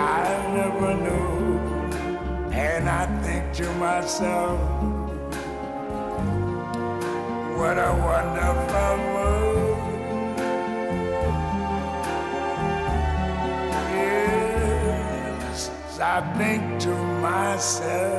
I never knew. And I think to myself, what a wonderful world. Yes, I think to myself,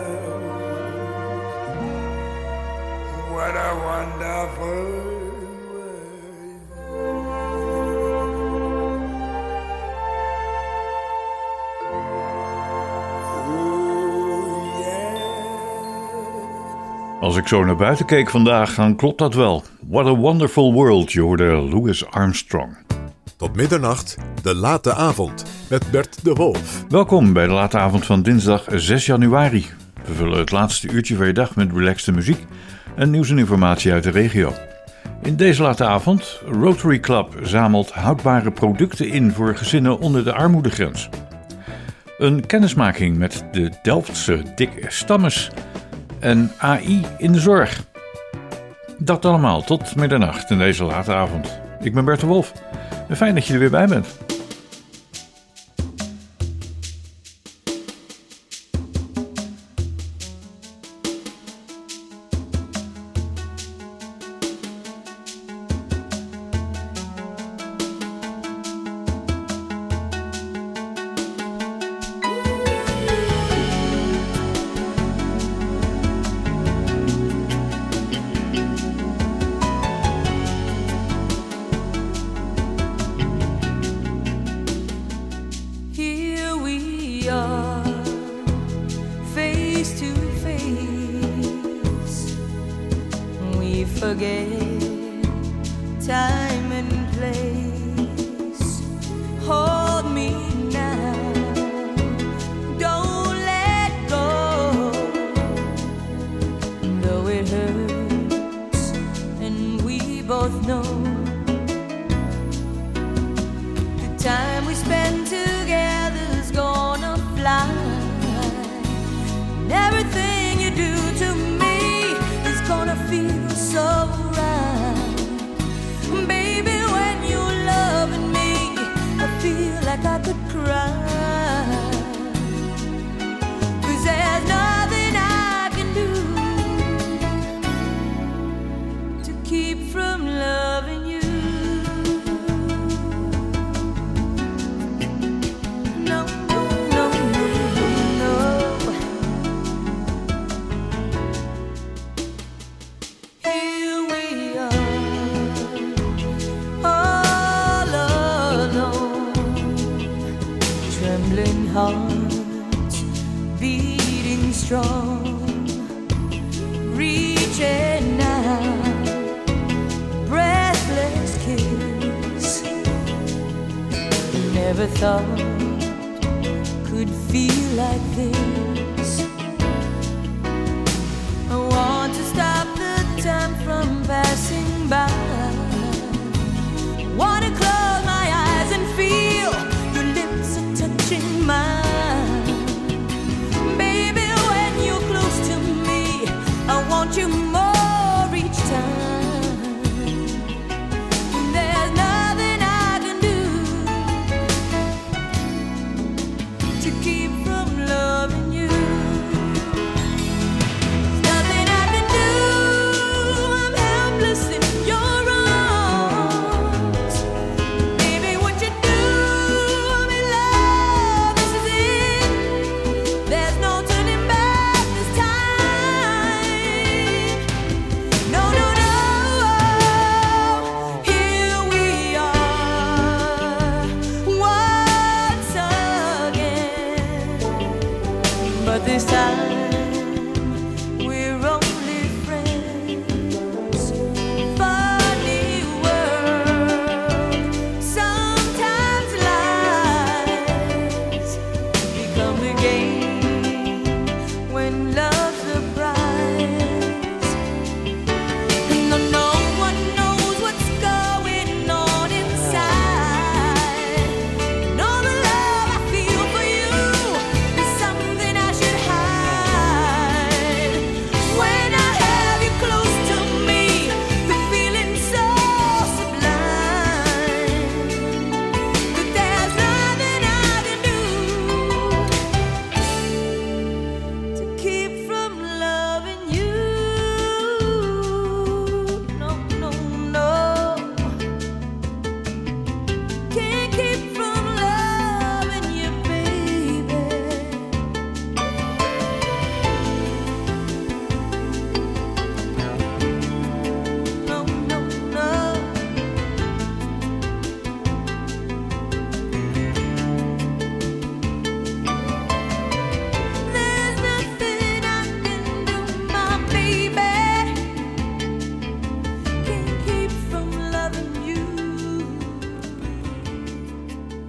Als ik zo naar buiten keek vandaag, dan klopt dat wel. What a wonderful world, je hoorde Louis Armstrong. Tot middernacht, de late avond, met Bert de Wolf. Welkom bij de late avond van dinsdag 6 januari. We vullen het laatste uurtje van je dag met relaxte muziek en nieuws en informatie uit de regio. In deze late avond, Rotary Club zamelt houdbare producten in voor gezinnen onder de armoedegrens. Een kennismaking met de Delftse Dick Stammes en AI in de zorg. Dat allemaal tot middernacht in deze late avond. Ik ben Bert de Wolf fijn dat je er weer bij bent.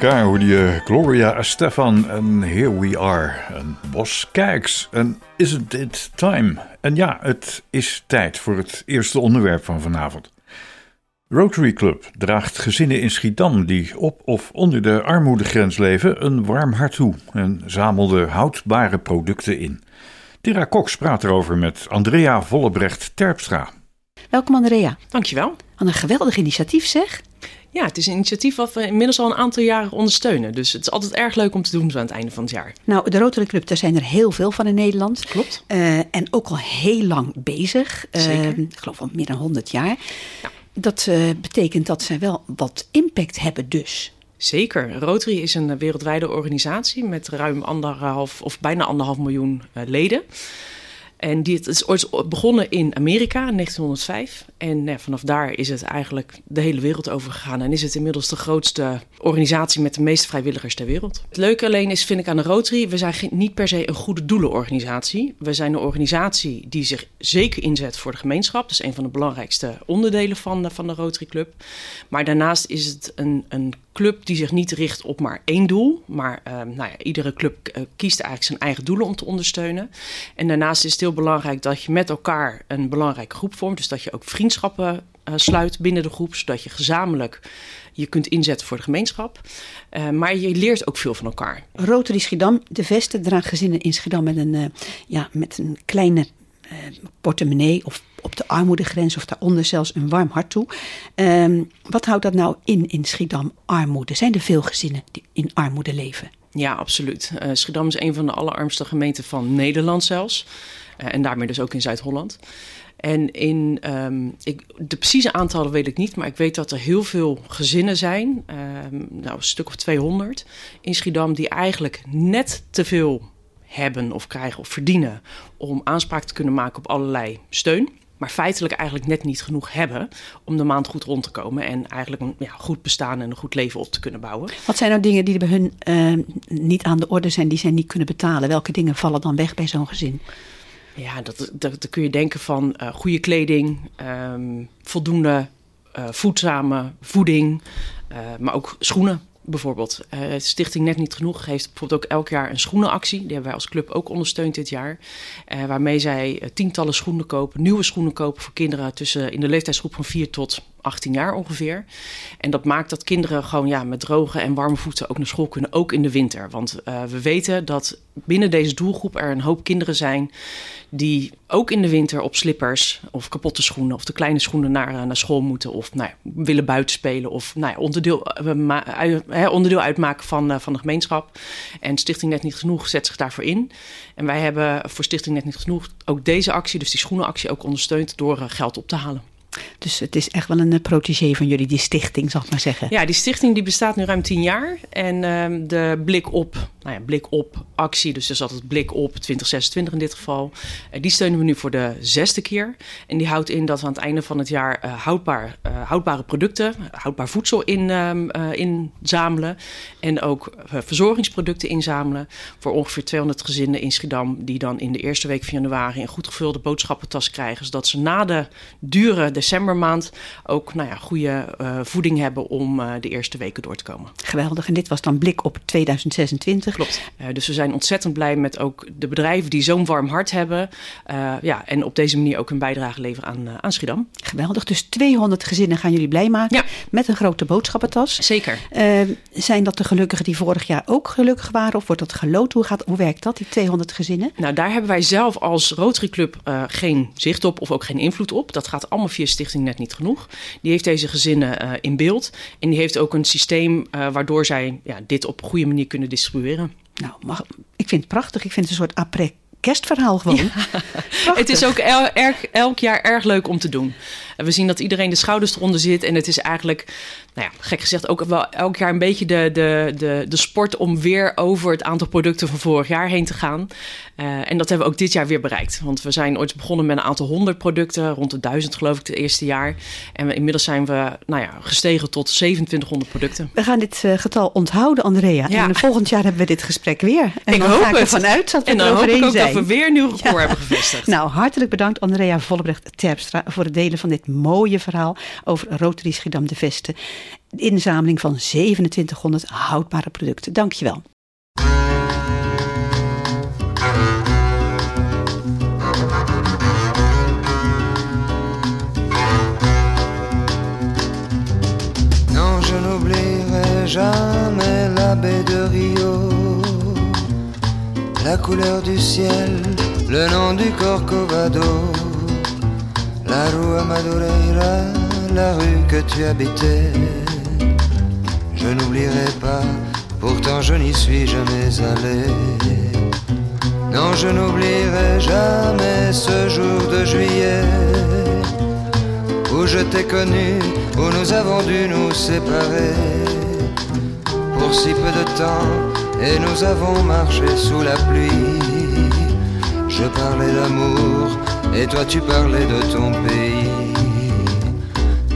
Elkaar hoorde je Gloria Stefan en Here We Are. En Bos Kijks en Isn't It Time? En ja, het is tijd voor het eerste onderwerp van vanavond. Rotary Club draagt gezinnen in Schiedam die op of onder de armoedegrens leven een warm hart toe en zamelde houdbare producten in. Tira Cox praat erover met Andrea Vollebrecht Terpstra. Welkom Andrea. Dankjewel. Wat een geweldig initiatief zeg. Ja, het is een initiatief wat we inmiddels al een aantal jaren ondersteunen. Dus het is altijd erg leuk om te doen zo aan het einde van het jaar. Nou, de Rotary Club, daar zijn er heel veel van in Nederland. Klopt. Uh, en ook al heel lang bezig. Zeker. Uh, ik geloof al meer dan 100 jaar. Ja. Dat uh, betekent dat zij wel wat impact hebben dus. Zeker. Rotary is een wereldwijde organisatie met ruim anderhalf of bijna anderhalf miljoen leden. En het is ooit begonnen in Amerika in 1905. En ja, vanaf daar is het eigenlijk de hele wereld over gegaan. En is het inmiddels de grootste organisatie met de meeste vrijwilligers ter wereld. Het leuke alleen is, vind ik aan de Rotary, we zijn niet per se een goede doelenorganisatie. We zijn een organisatie die zich zeker inzet voor de gemeenschap. Dat is een van de belangrijkste onderdelen van de, van de Rotary Club. Maar daarnaast is het een, een club die zich niet richt op maar één doel. Maar uh, nou ja, iedere club uh, kiest eigenlijk zijn eigen doelen om te ondersteunen. En daarnaast is het heel belangrijk dat je met elkaar een belangrijke groep vormt. Dus dat je ook vriendschappen uh, sluit binnen de groep. Zodat je gezamenlijk je kunt inzetten voor de gemeenschap. Uh, maar je leert ook veel van elkaar. Rotary Schiedam, de Vesten, draagt gezinnen in Schiedam met een, ja, met een kleine portemonnee of op de armoedegrens of daaronder zelfs een warm hart toe. Um, wat houdt dat nou in in Schiedam, armoede? Zijn er veel gezinnen die in armoede leven? Ja, absoluut. Uh, Schiedam is een van de allerarmste gemeenten van Nederland zelfs. Uh, en daarmee dus ook in Zuid-Holland. En in um, ik, de precieze aantallen weet ik niet, maar ik weet dat er heel veel gezinnen zijn, um, nou een stuk of 200 in Schiedam, die eigenlijk net te veel hebben of krijgen of verdienen om aanspraak te kunnen maken op allerlei steun maar feitelijk eigenlijk net niet genoeg hebben om de maand goed rond te komen en eigenlijk een ja, goed bestaan en een goed leven op te kunnen bouwen. Wat zijn nou dingen die bij hun uh, niet aan de orde zijn, die zij niet kunnen betalen? Welke dingen vallen dan weg bij zo'n gezin? Ja, dat, dat, dat kun je denken van uh, goede kleding, um, voldoende uh, voedzame voeding, maar ook schoenen bijvoorbeeld. Uh, Stichting Net Niet Genoeg heeft bijvoorbeeld ook elk jaar een schoenenactie. Die hebben wij als club ook ondersteund dit jaar. Uh, waarmee zij uh, tientallen schoenen kopen, nieuwe schoenen kopen voor kinderen tussen in de leeftijdsgroep van 4 tot 18 jaar ongeveer. En dat maakt dat kinderen gewoon ja, met droge en warme voeten ook naar school kunnen, ook in de winter. Want we weten dat binnen deze doelgroep er een hoop kinderen zijn die ook in de winter op slippers of kapotte schoenen of de kleine schoenen naar, naar school moeten of nou ja, willen buiten spelen of nou ja, onderdeel, uh, onderdeel uitmaken van, van de gemeenschap. En Stichting Net Niet Genoeg zet zich daarvoor in. En wij hebben voor Stichting Net Niet Genoeg ook deze actie, dus die schoenenactie, ook ondersteund door geld op te halen. Dus het is echt wel een protégé van jullie, die stichting, zal ik maar zeggen. Ja, die stichting die bestaat nu ruim tien jaar. En uh, de blik op, nou ja, blik op actie, dus dus altijd blik op 2026 in dit geval. Uh, die steunen we nu voor de zesde keer. En die houdt in dat we aan het einde van het jaar houdbaar, houdbare producten, houdbaar voedsel in, inzamelen. En ook verzorgingsproducten inzamelen voor ongeveer 200 gezinnen in Schiedam. Die dan in de eerste week van januari een goed gevulde boodschappentas krijgen. Zodat ze na de dure decembermaand ook nou ja, goede uh, voeding hebben om uh, de eerste weken door te komen. Geweldig. En dit was dan blik op 2026. Klopt. Uh, dus we zijn ontzettend blij met ook de bedrijven die zo'n warm hart hebben. ja, en op deze manier ook een bijdrage leveren aan, aan Schiedam. Geweldig. Dus 200 gezinnen gaan jullie blij maken ja. met een grote boodschappentas. Zeker. zijn dat de gelukkigen die vorig jaar ook gelukkig waren? Of wordt dat geloot? Hoe, gaat, hoe werkt dat, die 200 gezinnen? Nou, daar hebben wij zelf als Rotary Club geen zicht op of ook geen invloed op. Dat gaat allemaal via Stichting Net Niet Genoeg. Die heeft deze gezinnen uh, in beeld. En die heeft ook een systeem uh, waardoor zij ja, dit op een goede manier kunnen distribueren. Nou, mag, ik vind het prachtig. Ik vind het een soort après kerstverhaal gewoon. Ja. Het is ook el, erg, elk jaar erg leuk om te doen. We zien dat iedereen de schouders eronder zit. En het is eigenlijk, nou ja, gek gezegd, ook wel elk jaar een beetje de, de, de, de sport om weer over het aantal producten van vorig jaar heen te gaan. Uh, en dat hebben we ook dit jaar weer bereikt. Want we zijn ooit begonnen met een aantal honderd producten, rond de duizend geloof ik het eerste jaar. En we, inmiddels zijn we nou ja, gestegen tot 2700 producten. We gaan dit uh, getal onthouden, Andrea. Ja. En volgend jaar hebben we dit gesprek weer. En ik dan hoop ga ik het. ervan uit dat we en dan hoop ik ook zijn. dat we weer een nieuw record ja. hebben gevestigd. Nou, hartelijk bedankt Andrea Vollebrecht-Terpstra voor het delen van dit mooie verhaal over Rotary Schiedam de Vesten. Inzameling van 2700 houdbare producten. Dankjewel. Non, je n'oublierai jamais la baie de Rio, la couleur du ciel, le nom du Corcovado la rue Madureira, la rue que tu habitais. Je n'oublierai pas, pourtant je n'y suis jamais allé. Non, je n'oublierai jamais ce jour de juillet où je t'ai connu, où nous avons dû nous séparer pour si peu de temps et nous avons marché sous la pluie. Je parlais d'amour et toi tu parlais de ton pays.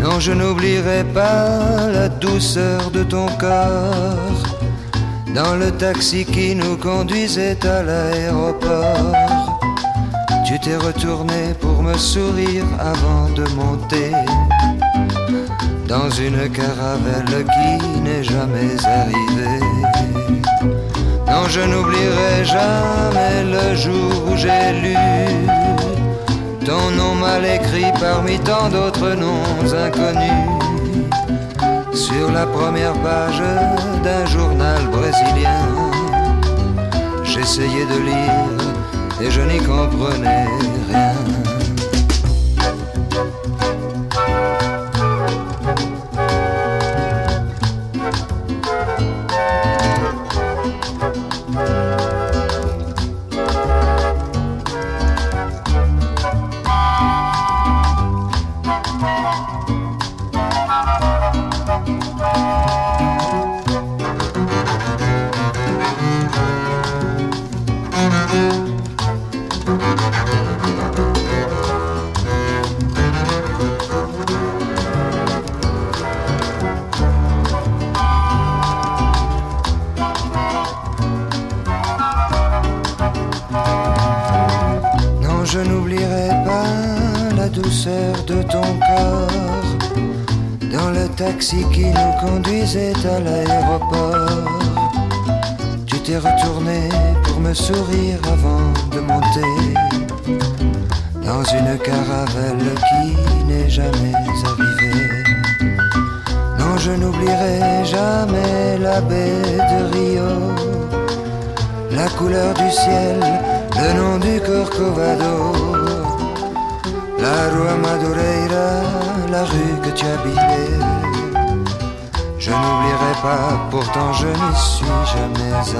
Non, je n'oublierai pas la douceur de ton corps dans le taxi qui nous conduisait à l'aéroport. Tu t'es retourné pour me sourire avant de monter dans une caravelle qui n'est jamais arrivée. Non, je n'oublierai jamais le jour où j'ai lu ton nom mal écrit parmi tant d'autres noms inconnus sur la première page d'un journal brésilien. J'essayais de lire et je n'y comprenais rien.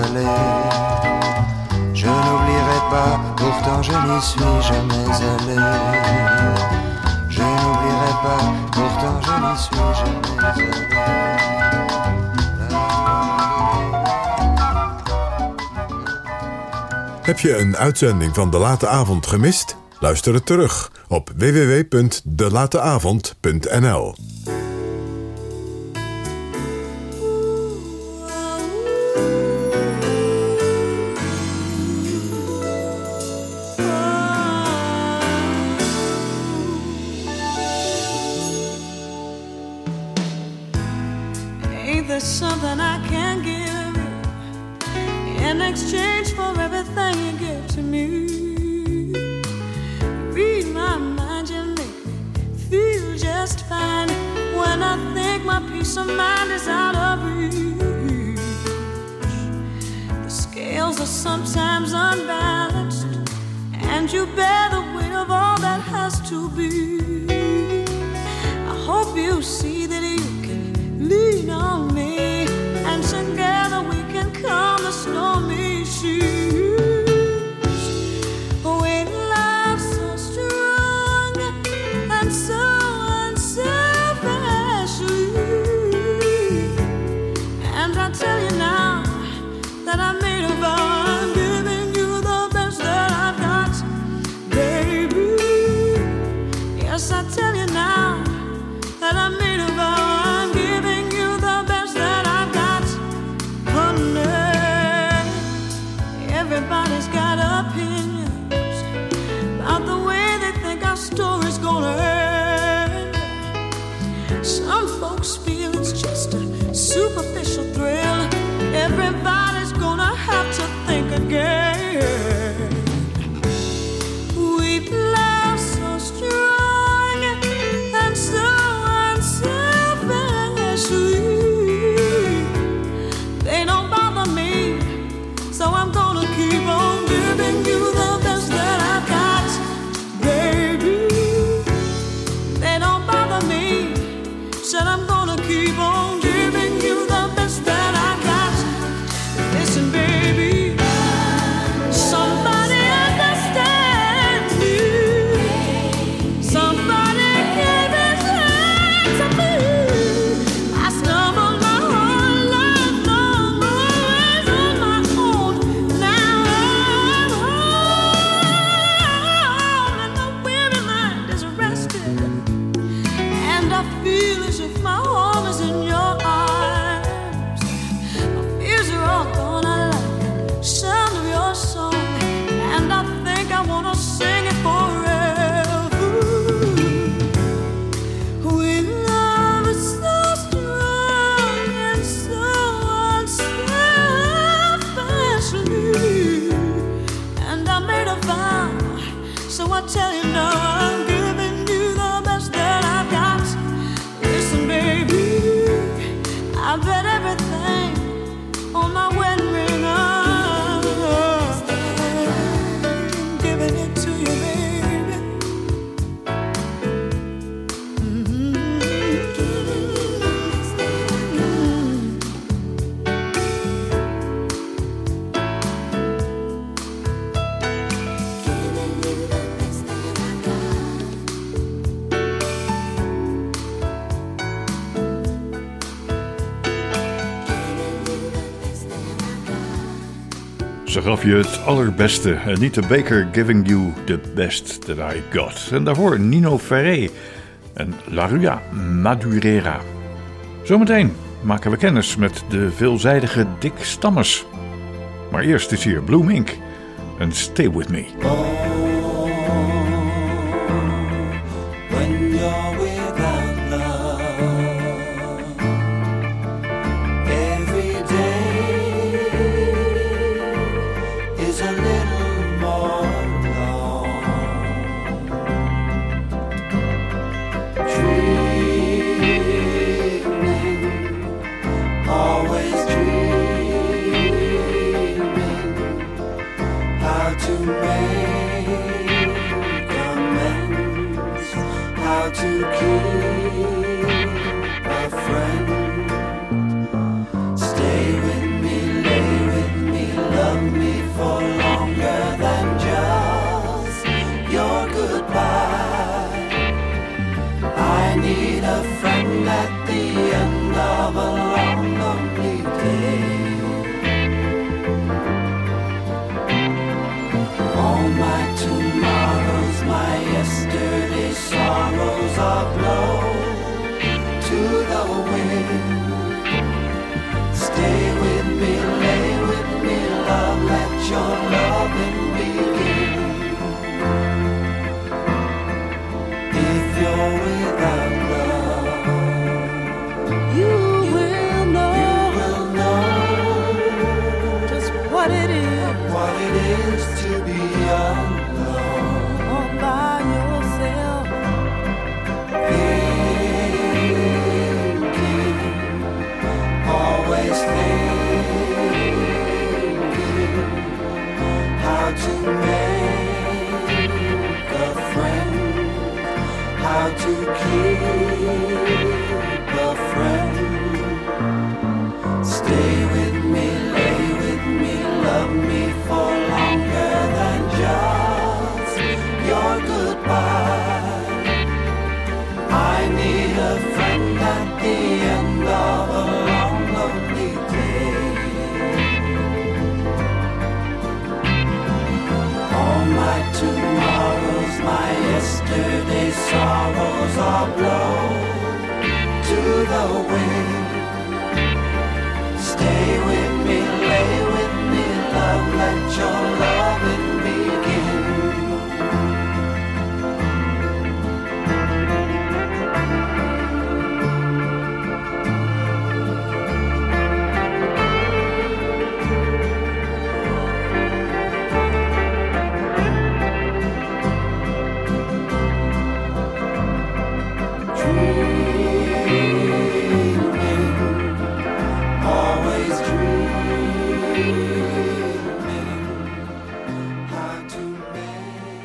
Allé. Je n'oublierai pas, pourtant je n'y suis jamais allé. Je n'oublierai pas, pourtant je n'y suis jamais allé. Heb je een uitzending van De Late Avond gemist? Luister het terug op www.delateavond.nl Ze gaf je het allerbeste. Anita Baker giving you the best that I got. En daarvoor Nino Ferré en La Rua Madurera. Zometeen maken we kennis met de veelzijdige Dick Stammers. Maar eerst is hier Blue Mink en Stay With Me. Amen.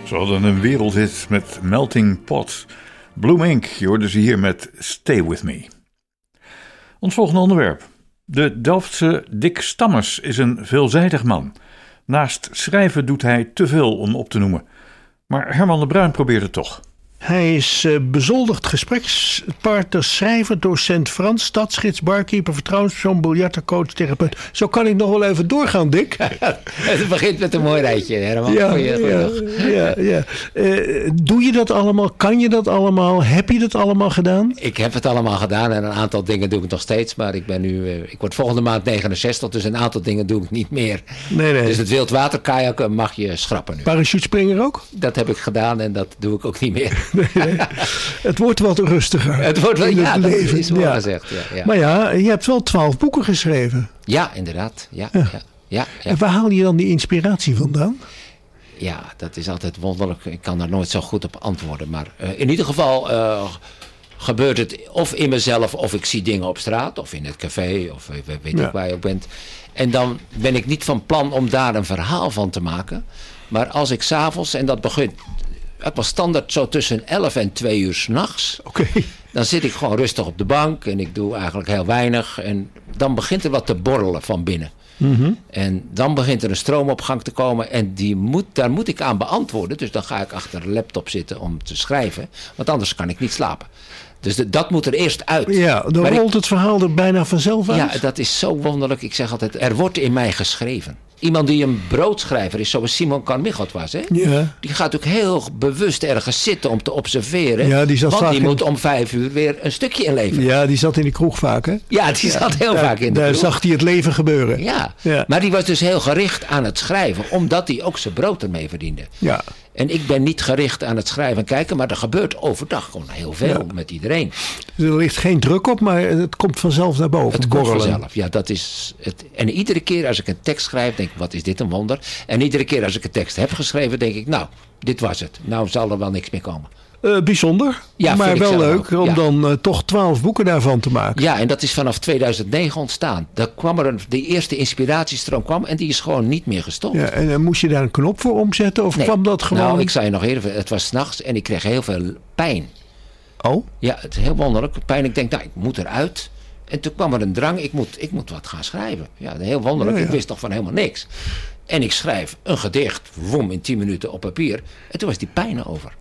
Ze hadden een wereldhit met Melting Pot. Bloom Inc. Je hoorde ze hier met Stay With Me. Ons volgende onderwerp. De Delftse Dick Stammers is een veelzijdig man. Naast schrijven doet hij te veel om op te noemen. Maar Herman de Bruin probeert het toch. Hij is eh, bezoldigd gesprekspartner, schrijver, docent Frans, stadsgids, barkeeper, vertrouwenspersoon, biljartencoach, therapeut. Zo kan ik nog wel even doorgaan, Dick. Het begint met een mooi rijtje, Herman. Ja, ja, ja, ja. Eh, doe je dat allemaal? Kan je dat allemaal? Heb je dat allemaal gedaan? Ik heb het allemaal gedaan en een aantal dingen doe ik nog steeds. Maar ik ben nu, eh, ik word volgende maand 69, dus een aantal dingen doe ik niet meer. Nee, nee. Dus het wildwaterkajakken mag je schrappen nu. Parachutespringer ook? Dat heb ik gedaan en dat doe ik ook niet meer. Het wordt wat rustiger. Het wordt wel, in ja, het leven. is wel Ja. gezegd. Ja, ja. Maar ja, je hebt wel twaalf boeken geschreven. ja inderdaad. Ja, ja. Ja, ja, En waar haal je dan die inspiratie vandaan? Ja, dat is altijd wonderlijk. Ik kan daar nooit zo goed op antwoorden. Maar eh, in ieder geval eh, gebeurt het of in mezelf, of ik zie dingen op straat, of in het café, of weet ik waar je ook bent. En dan ben ik niet van plan om daar een verhaal van te maken. Maar als ik s'avonds, en dat begint, het was standaard zo tussen 11 en 2 uur s'nachts. Oké. Dan zit ik gewoon rustig op de bank en ik doe eigenlijk heel weinig. En dan begint er wat te borrelen van binnen. Mhm. En dan begint er een stroom op gang te komen en die moet, daar moet ik aan beantwoorden. Dus dan ga ik achter de laptop zitten om te schrijven. Want anders kan ik niet slapen. Dus de- dat moet er eerst uit. Ja, dan Maar ik- rolt het verhaal er bijna vanzelf uit. ja, dat is zo wonderlijk. Ik zeg altijd, er wordt in mij geschreven. Iemand die een broodschrijver is, zoals Simon Carmichael was. Hè? Ja. Die gaat ook heel bewust ergens zitten om te observeren. Ja, die zat want die in- moet om vijf uur weer een stukje inleveren. Ja, die zat in de kroeg vaak, hè? Ja, die zat heel Daar- vaak in de Daar kroeg. zag hij het leven gebeuren. Ja. Ja. maar die was dus heel gericht aan het schrijven, omdat hij ook zijn brood ermee verdiende. Ja. En ik ben niet gericht aan het schrijven en kijken, maar er gebeurt overdag gewoon heel veel Ja. met iedereen. Er ligt geen druk op, maar het komt vanzelf naar boven. Het komt vanzelf. Ja, dat is het. En iedere keer als ik een tekst schrijf, denk ik, wat is dit een wonder. En iedere keer als ik een tekst heb geschreven, denk ik, nou, dit was het. Nou zal er wel niks meer komen. Eh, bijzonder, Ja, maar wel leuk ook, om ja. dan eh, toch twaalf boeken daarvan te maken. Ja, en dat is vanaf 2009 ontstaan. Daar kwam er een, de eerste inspiratiestroom kwam en die is gewoon niet meer gestopt. Ja, en eh, moest je daar een knop voor omzetten of Nee. kwam dat gewoon? Nou, ik zei nog eerder, het was s'nachts en ik kreeg heel veel pijn. Oh, Ja, het is heel wonderlijk. Pijn, ik denk, nou, ik moet eruit. En toen kwam er een drang, ik moet, ik moet wat gaan schrijven. Ja, heel wonderlijk. Ja. Ik wist toch van helemaal niks. En ik schrijf een gedicht, wom, in 10 minuten op papier. En toen was die pijn over.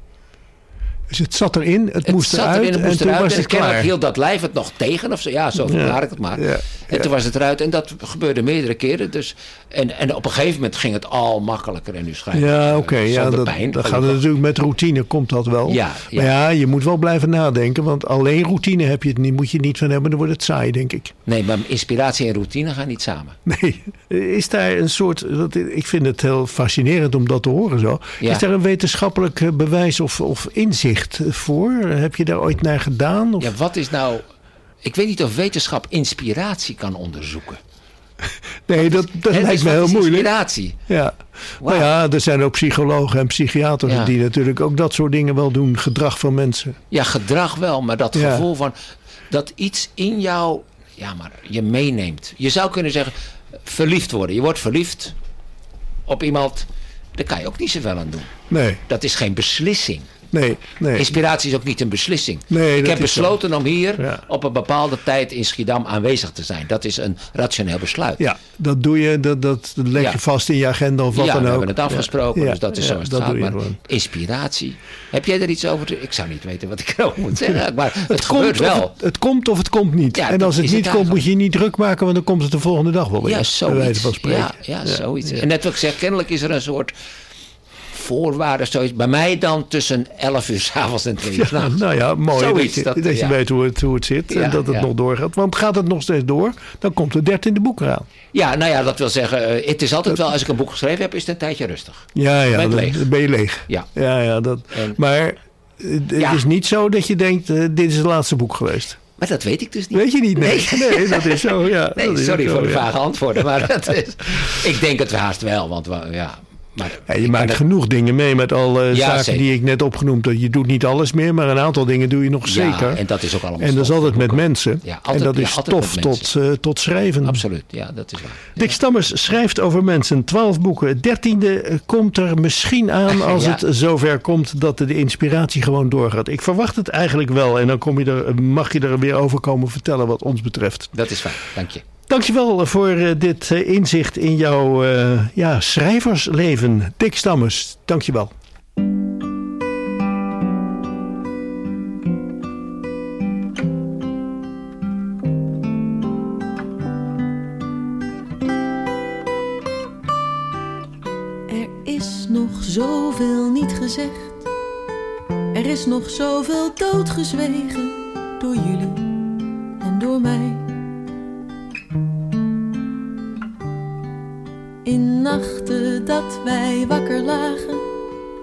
Dus het zat erin, het, Het moest zat eruit erin, het moest en toen eruit. was en het klaar. hield dat lijf het nog tegen of zo. Ja, zo verklaar ik het maar. ja, En toen was het eruit en dat gebeurde meerdere keren. Dus, en, en op een gegeven moment ging het al makkelijker. En nu schrijf ik Ja, oké. ja, dat, pijn. dat gaat het natuurlijk met routine, komt dat wel. Ja, ja. Maar ja, je moet wel blijven nadenken, want alleen routine heb je het niet, moet je niet van hebben, dan wordt het saai, denk ik. Nee, maar inspiratie en routine gaan niet samen. Nee, is daar een soort, dat, ik vind het heel fascinerend om dat te horen zo. Is daar een wetenschappelijk eh, bewijs of, of inzicht voor? Heb je daar ooit naar gedaan? Of? Ja, wat is nou... Ik weet niet of wetenschap inspiratie kan onderzoeken. nee, dat, dat lijkt dus me wat heel is moeilijk. inspiratie. Ja. Nou ja, er zijn ook psychologen en psychiaters Ja. die natuurlijk ook dat soort dingen wel doen. Gedrag van mensen. Ja, gedrag wel, maar dat Ja. gevoel van... Dat iets in jou... Ja, maar je meeneemt. Je zou kunnen zeggen... Verliefd worden. Je wordt verliefd op iemand... Daar kan je ook niet zoveel aan doen. Nee, Dat is geen beslissing. Nee, nee. Inspiratie is ook niet een beslissing. Nee, ik heb zo. besloten om hier Ja. op een bepaalde tijd in Schiedam aanwezig te zijn. Dat is een rationeel besluit. Ja, dat doe je, dat, dat leg je Ja. vast in je agenda of wat ja, dan we ook. hebben het afgesproken, Ja. dus dat is Ja, zoals het gaat. Maar inspiratie, heb jij er iets over te... Ik zou niet weten wat ik erover moet zeggen, maar het, Het gebeurt komt, wel. het, het komt of het komt niet. Ja, en als het niet het komt, moet je je niet druk maken, want dan komt het de volgende dag wel weer. Ja, zoiets. van. Ja, ja, zoiets. ja. En net wat ik zeg, kennelijk is er een soort voorwaarde, zoiets. Bij mij dan tussen 11 uur s'avonds en 2 uur Ja, nou ja, mooi Zoiets, dat je, dat- dat je weet hoe het, hoe het zit Ja, en dat het nog doorgaat. Want gaat het nog steeds door, dan komt het dertiende boek eraan. Ja, nou ja, dat wil zeggen, eh, het is altijd wel, als ik een boek geschreven heb, is het een tijdje rustig. Ja, ja, Ben leeg. ben je leeg. Ja. ja, ja dat, En- maar het is niet zo dat je denkt, eh, dit is het laatste boek geweest. Maar dat weet ik dus niet. Weet je niet? Nee, nee. dat is zo. Ja, Nee, is sorry zo, voor de ja. vage antwoorden, maar dat is, ik denk het haast wel, want we- ja, maar Ja, je maakt genoeg dingen mee met alle Ja, zaken zeker. die ik net opgenoemd heb. Je doet niet alles meer, maar een aantal dingen doe je nog Ja, zeker. en dat is ook allemaal En dat is altijd met mensen. Ja, altijd- en dat is stof mensen. tot, eh, tot schrijven. Absoluut, ja, dat is waar. Dick Stammers schrijft over mensen. Twaalf boeken. Het dertiende eh, komt er misschien aan als het zover komt dat de inspiratie gewoon doorgaat. Ik verwacht het eigenlijk wel. En dan kom je er, mag je er weer over komen vertellen wat ons betreft. Dat is fijn, dank je. Dankjewel voor eh, dit eh, inzicht in jouw eh, ja, schrijversleven. Dick Stammers, dankjewel. Er is nog zoveel niet gezegd. Er is nog zoveel doodgezwegen door jullie en door mij. Dat wij wakker lagen,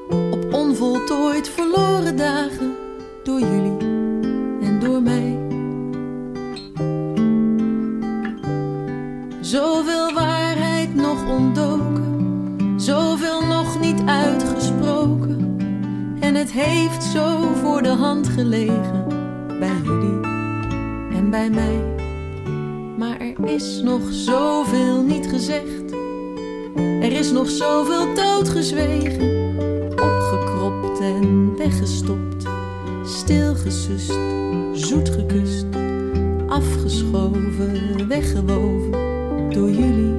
op onvoltooid verloren dagen door jullie en door mij. Zoveel waarheid nog ontdoken, zoveel nog niet uit heeft zo voor de hand gelegen bij jullie en bij mij. Maar er is nog zoveel niet gezegd. Is nog zoveel doodgezwegen. Opgekropt en weggestopt. Stilgesust, zoet gekust. Afgeschoven, weggewoven. Door jullie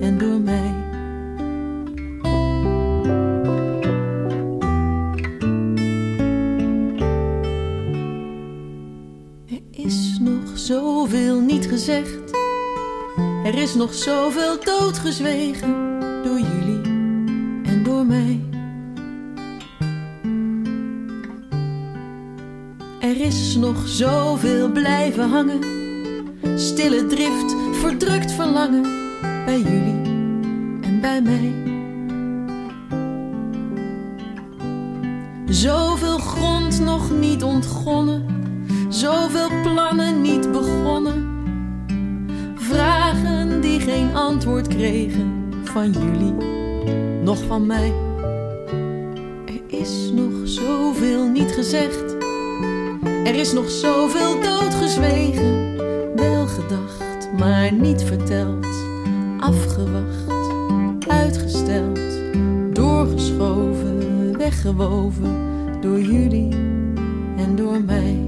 en door mij. Er is nog zoveel niet gezegd. Er is nog zoveel doodgezwegen is nog zoveel blijven hangen. Stille drift, verdrukt verlangen bij jullie en bij mij. Zoveel grond nog niet ontgonnen, zoveel plannen niet begonnen. Vragen die geen antwoord kregen van jullie, nog van mij. Er is nog zoveel niet gezegd, er is nog zoveel doodgezwegen. Wel gedacht, maar niet verteld, afgewacht, uitgesteld, doorgeschoven, weggewoven door jullie en door mij.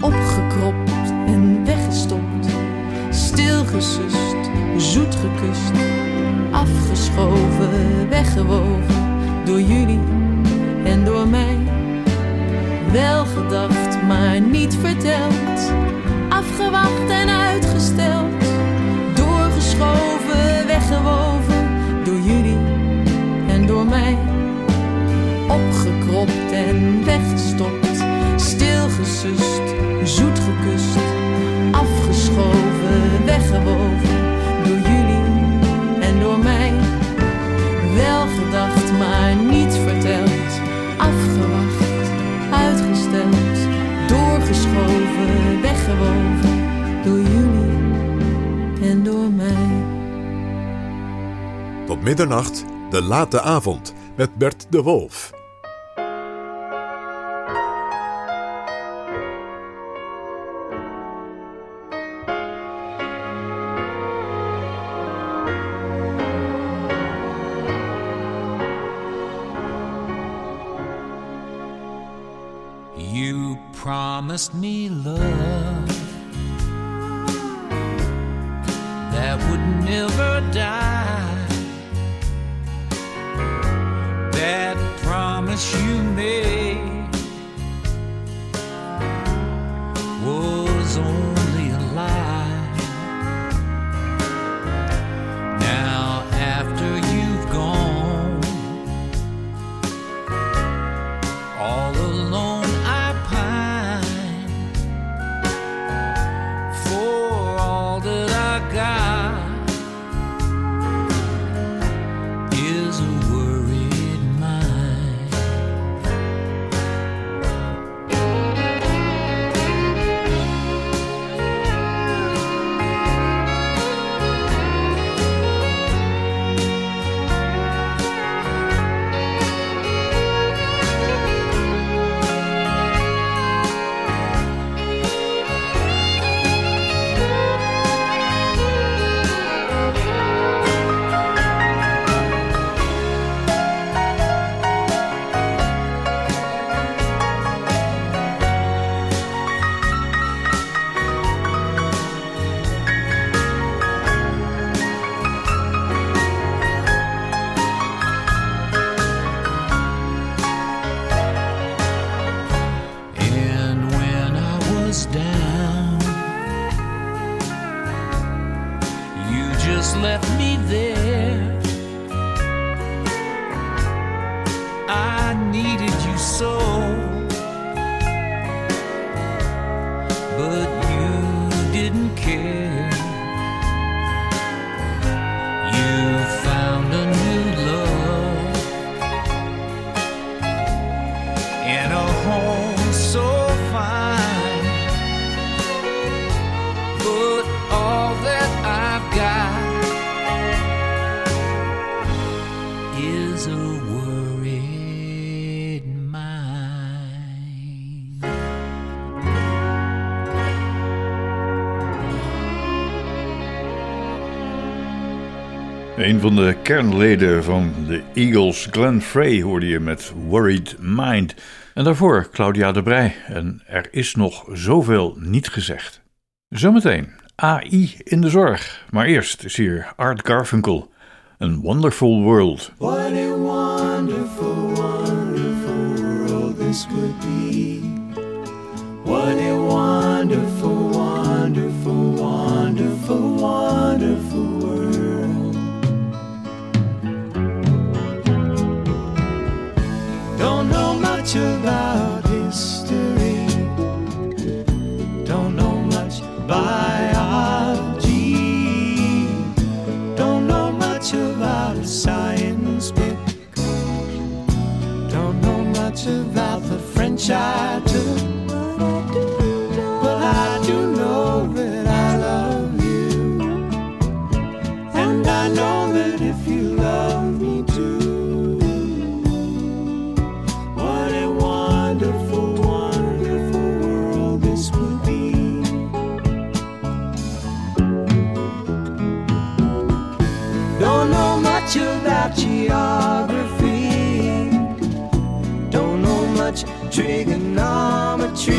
Opgekropt en weggestopt, stilgesust, zoet gekust, afgeschoven, weggewoven door jullie en door mij. Wel gedacht, maar niet verteld, afgewacht en uitgesteld, doorgeschoven, weggewoven door jullie en door mij. Opgekropt en weggestopt, stilgesust, zoet gekust, afgeschoven, weggewoven middernacht, de late avond, met Bert de Wolf. You promised me love Een van de kernleden van de Eagles, Glenn Frey, hoorde je met Worried Mind. En daarvoor Claudia de Brij. En er is nog zoveel niet gezegd. Zometeen AI in de zorg. Maar eerst is hier Art Garfunkel. Een Wonderful World. What a wonderful, wonderful world this would be. I took. But I do know that I love you. And I know that if you love me too. What a wonderful, wonderful world this would be. Don't know much about geography. Trigonometry.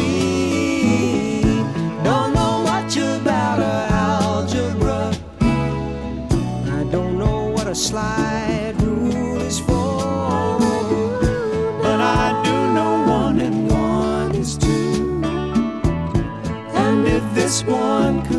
Don't know much about algebra. I don't know what a slide rule is for. But I do know one and one is two. And if this one could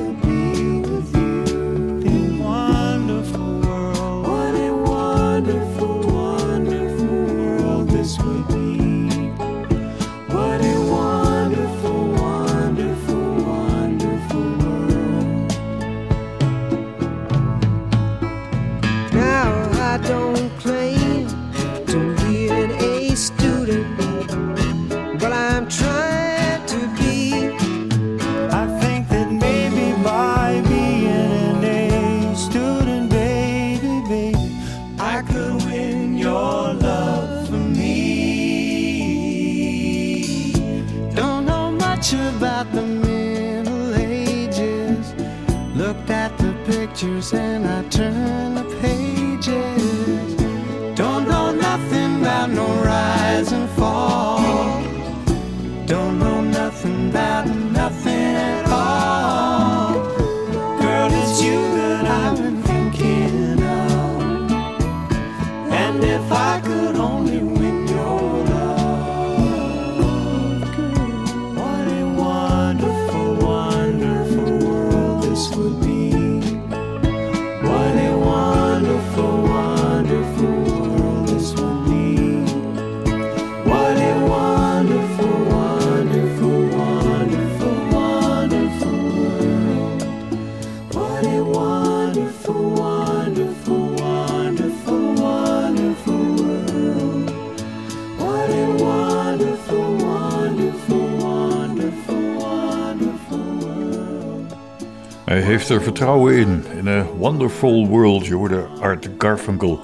Hij heeft er vertrouwen in. In een Wonderful World. Je hoorde Art Garfunkel.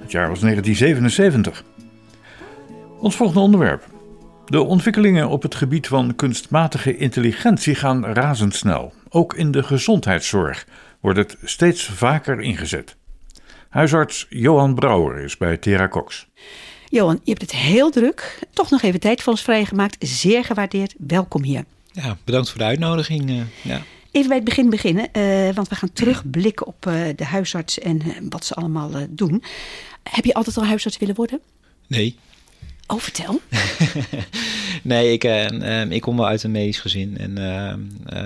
Het jaar was 1977. Ons volgende onderwerp. De ontwikkelingen op het gebied van kunstmatige intelligentie gaan razendsnel. Ook in de gezondheidszorg wordt het steeds vaker ingezet. Huisarts Johan Brouwer is bij Theracox. Johan, je hebt het heel druk. Toch nog even tijd voor ons vrijgemaakt. Zeer gewaardeerd. Welkom hier. Ja, bedankt voor de uitnodiging. eh, ja. Even bij het begin beginnen, eh, want we gaan terugblikken op eh, de huisarts en eh, wat ze allemaal doen. Heb je altijd al huisarts willen worden? Nee. Oh, vertel. nee, ik, eh, eh, ik kom wel uit een medisch gezin. En eh,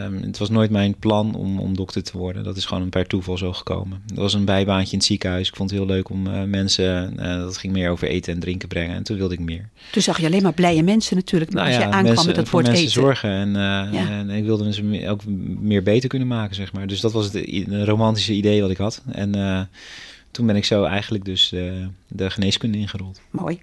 eh, het was nooit mijn plan om, om dokter te worden. Dat is gewoon per toeval zo gekomen. Dat was een bijbaantje in het ziekenhuis. Ik vond het heel leuk om eh, mensen... eh, dat ging meer over eten en drinken brengen. En toen wilde ik meer. Toen zag je alleen maar blije mensen natuurlijk als je aankwam Nou mensen, met het woord mensen eten. zorgen. En, Ja. en ik wilde ze ook meer beter kunnen maken, zeg maar. Dus dat was het een romantische idee wat ik had. En toen ben ik zo eigenlijk dus eh, de geneeskunde ingerold. Mooi.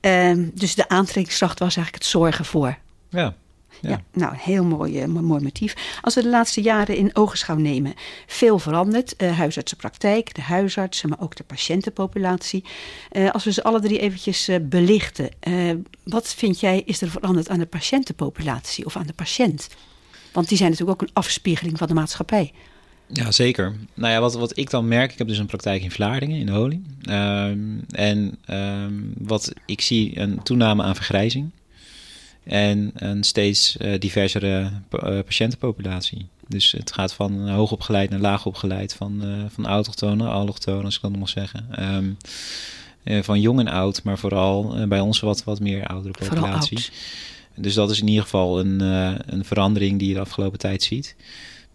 Ehm, dus de aantrekkingskracht was eigenlijk het zorgen voor. Ja. Ja, nou, heel mooi, eh, mo- mooi motief. Als we de laatste jaren in ogenschouw nemen, veel veranderd. Eh, huisartsenpraktijk, de huisartsen, maar ook de patiëntenpopulatie. Als we ze alle drie eventjes belichten. wat vind jij is er veranderd aan de patiëntenpopulatie of aan de patiënt? Want die zijn natuurlijk ook een afspiegeling van de maatschappij. Ja, zeker. Nou ja, wat, wat ik dan merk, ik heb dus een praktijk in Vlaardingen, in de Holy. Ehm, en ehm, wat ik zie, een toename aan vergrijzing. En een steeds eh, diversere eh, patiëntenpopulatie. Dus het gaat van hoogopgeleid naar laagopgeleid, van, eh van autochtonen naar als ik dat nog mag zeggen. Ehm, eh, van jong en oud, maar vooral bij ons wat, wat meer oudere populatie. oud. Dus dat is in ieder geval een, een verandering die je de afgelopen tijd ziet.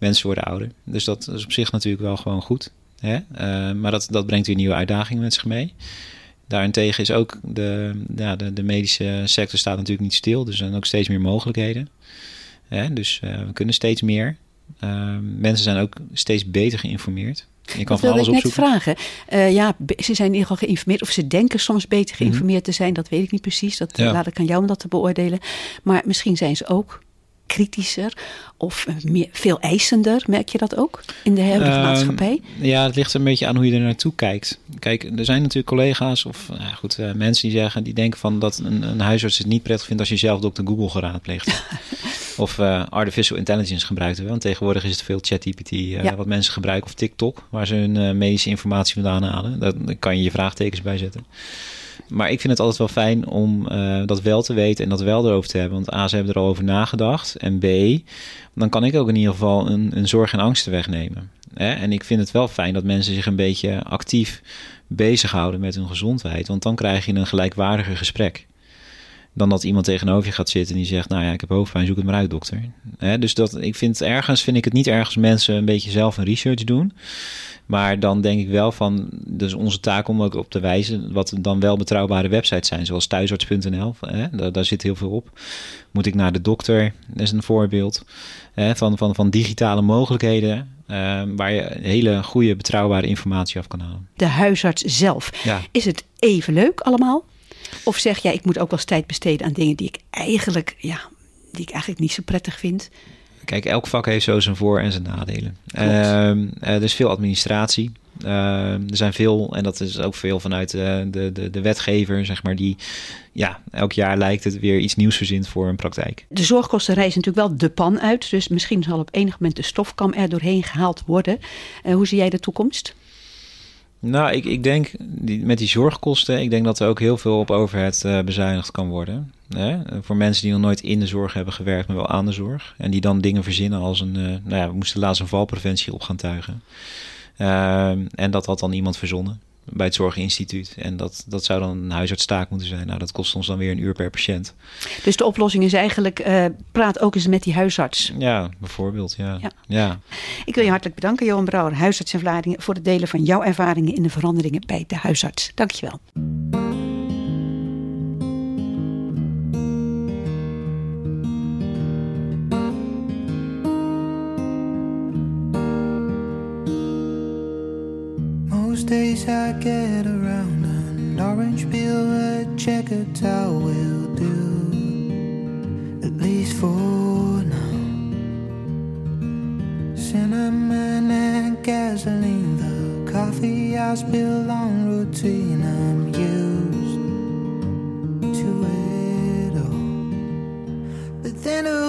Mensen worden ouder. Dus dat is op zich natuurlijk wel gewoon goed. Hè? Eh, maar dat, dat brengt weer nieuwe uitdagingen met zich mee. Daarentegen is ook de, ja, de, de medische sector staat natuurlijk niet stil. Dus er zijn ook steeds meer mogelijkheden. Hè? Dus eh, we kunnen steeds meer. Eh, mensen zijn ook steeds beter geïnformeerd. Je kan Dat van alles ik net opzoeken. vragen. Eh, ja, ze zijn in ieder geval geïnformeerd. Of ze denken soms beter geïnformeerd te zijn. Dat weet ik niet precies. Dat Ja. laat ik aan jou om dat te beoordelen. Maar misschien zijn ze ook kritischer of eh, meer, veel eisender. Merk je dat ook in de huidige Ehm, maatschappij? Ja, het ligt een beetje aan hoe je er naartoe kijkt. Kijk, er zijn natuurlijk collega's of nou ja, goed, eh, mensen die zeggen, die denken van dat een, een huisarts het niet prettig vindt als je zelf dokter Google geraadpleegt. of eh, artificial intelligence gebruikt. Want tegenwoordig is het veel ChatGPT Ja. wat mensen gebruiken of TikTok, waar ze hun medische informatie vandaan halen. Daar kan je je vraagtekens bij zetten. Maar ik vind het altijd wel fijn om eh, dat wel te weten en dat wel erover te hebben. Want A, ze hebben er al over nagedacht. En B, dan kan ik ook in ieder geval een, een zorg en angsten wegnemen. Hè? En ik vind het wel fijn dat mensen zich een beetje actief bezighouden met hun gezondheid. Want dan krijg je een gelijkwaardiger gesprek. Dan dat iemand tegenover je gaat zitten en die zegt: Nou ja, ik heb hoofdpijn, zoek het maar uit, dokter. Hè? Dus dat, ik vind ergens vind ik het niet ergens mensen een beetje zelf een research doen. Maar dan denk ik wel van, dus onze taak om ook op te wijzen wat dan wel betrouwbare websites zijn, zoals thuisarts.nl. Hè, daar, daar zit heel veel op. Moet ik naar de dokter, dat is een voorbeeld hè, van, van, van digitale mogelijkheden. eh, waar je hele goede, betrouwbare informatie af kan halen. De huisarts zelf. Ja. Is het even leuk allemaal? Of zeg jij, ik moet ook wel eens tijd besteden aan dingen die ik eigenlijk, ja, die ik eigenlijk niet zo prettig vind? Kijk, elk vak heeft zo zijn voor- en zijn nadelen. Ehm, eh, er is veel administratie. Ehm, er zijn veel, en dat is ook veel vanuit eh, de, de, de wetgever, zeg maar, die ja, elk jaar lijkt het weer iets nieuws verzint voor een praktijk. De zorgkosten reizen natuurlijk wel de pan uit. Dus misschien zal op enig moment de stofkam er doorheen gehaald worden. Eh, hoe zie jij de toekomst? Nou, ik, ik denk die, met die zorgkosten, ik denk dat er ook heel veel op overheid eh, bezuinigd kan worden. Hè? Voor mensen die nog nooit in de zorg hebben gewerkt, maar wel aan de zorg. En die dan dingen verzinnen als een, eh, nou ja, we moesten laatst een valpreventie op gaan tuigen. Ehm, en dat had dan iemand verzonnen bij het Zorginstituut. En dat, dat zou dan een huisartstaak moeten zijn. Nou, dat kost ons dan weer een uur per patiënt. Dus de oplossing is eigenlijk, eh, praat ook eens met die huisarts. Ja, bijvoorbeeld, ja. Ja. ja. Ik wil je hartelijk bedanken, Johan Brouwer, huisarts in Vlaardingen, voor het delen van jouw ervaringen in de veranderingen bij de huisarts. Dankjewel. Most days I get around an orange peel, a checkered towel will do. At least for now. Cinnamon and gasoline, the coffee I spill on routine. I'm used to it all. But then a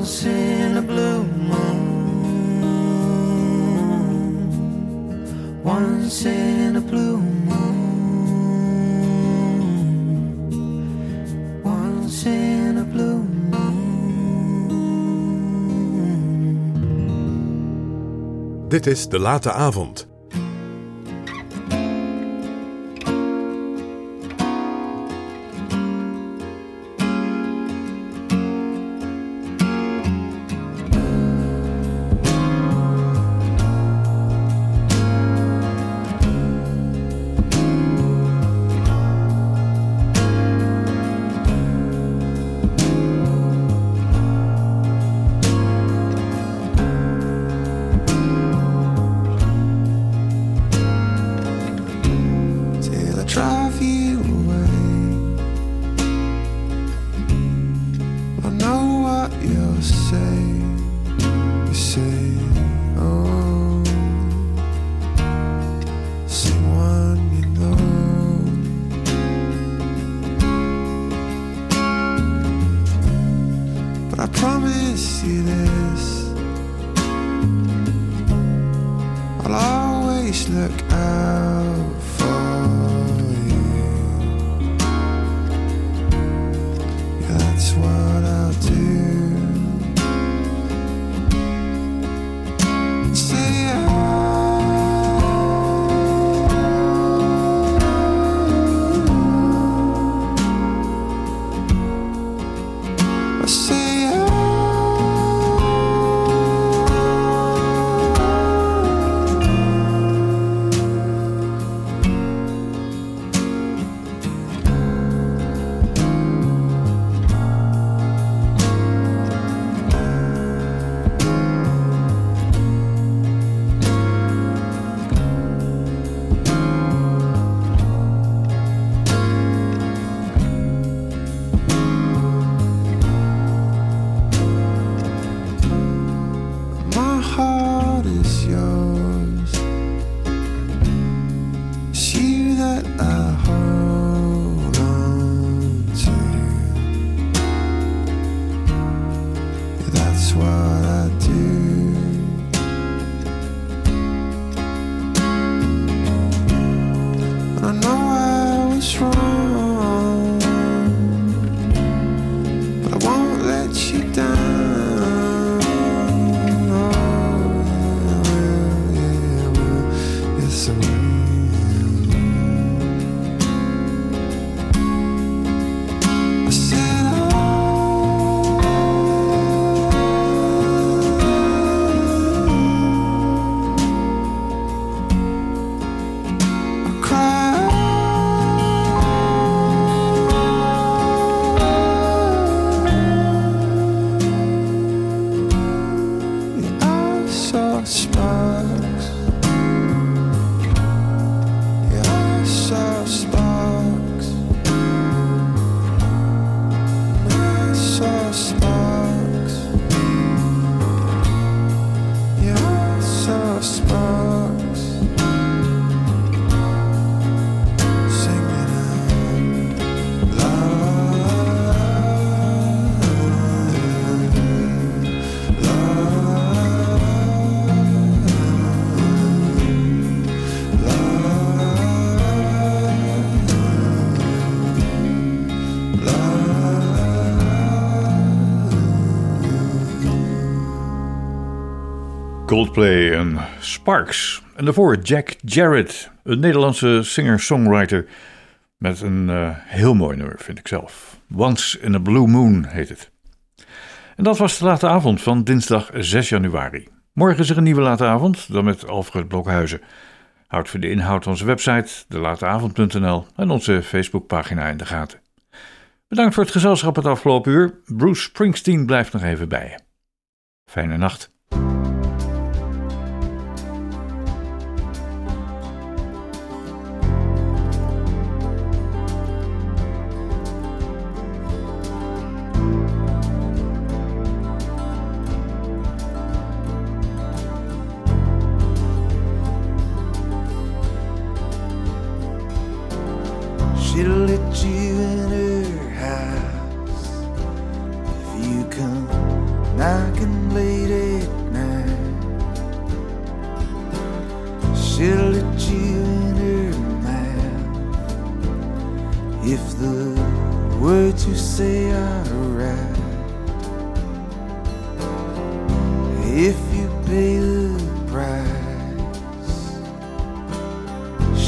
Once in a blue moon. Once in a blue moon. Once in a blue Dit is De Late Avond. Say Coldplay en Sparks. En daarvoor Jack Jarrett, een Nederlandse singer-songwriter. Met een eh, heel mooi nummer, vind ik zelf. Once in a Blue Moon heet het. En dat was de late avond van dinsdag 6 januari. Morgen is er een nieuwe late avond, dan met Alfred Blokhuizen. Houd voor de inhoud onze website, delateavond.nl en onze Facebookpagina in de gaten. Bedankt voor het gezelschap het afgelopen uur. Bruce Springsteen blijft nog even bij je. Fijne nacht.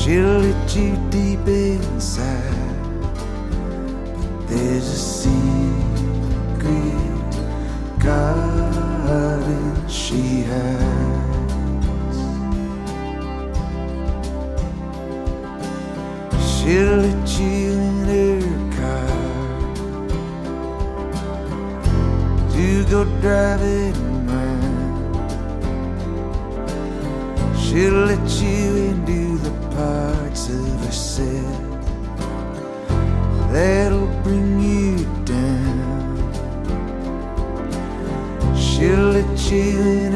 She'll let you deep inside. But there's a secret garden she hides. She'll let you in her car to go driving. She'll let you into that'll bring you down. She'll let you in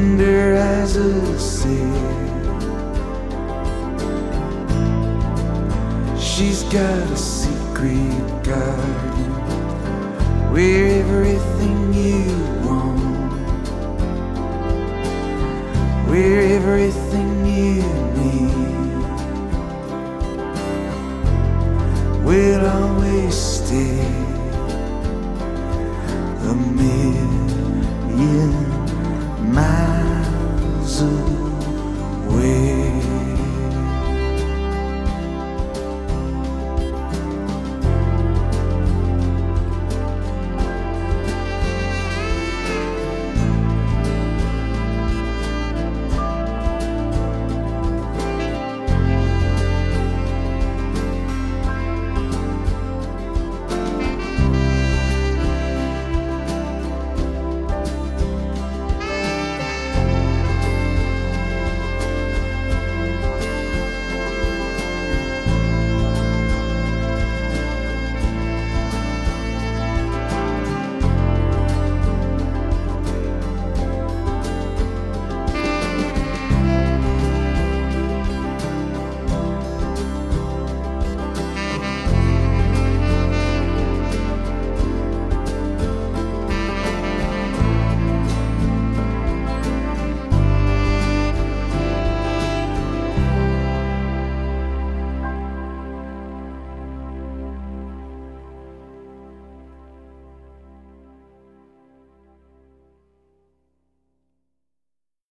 Her eyes will say, She's got a secret garden where everything you want, where everything you need. Will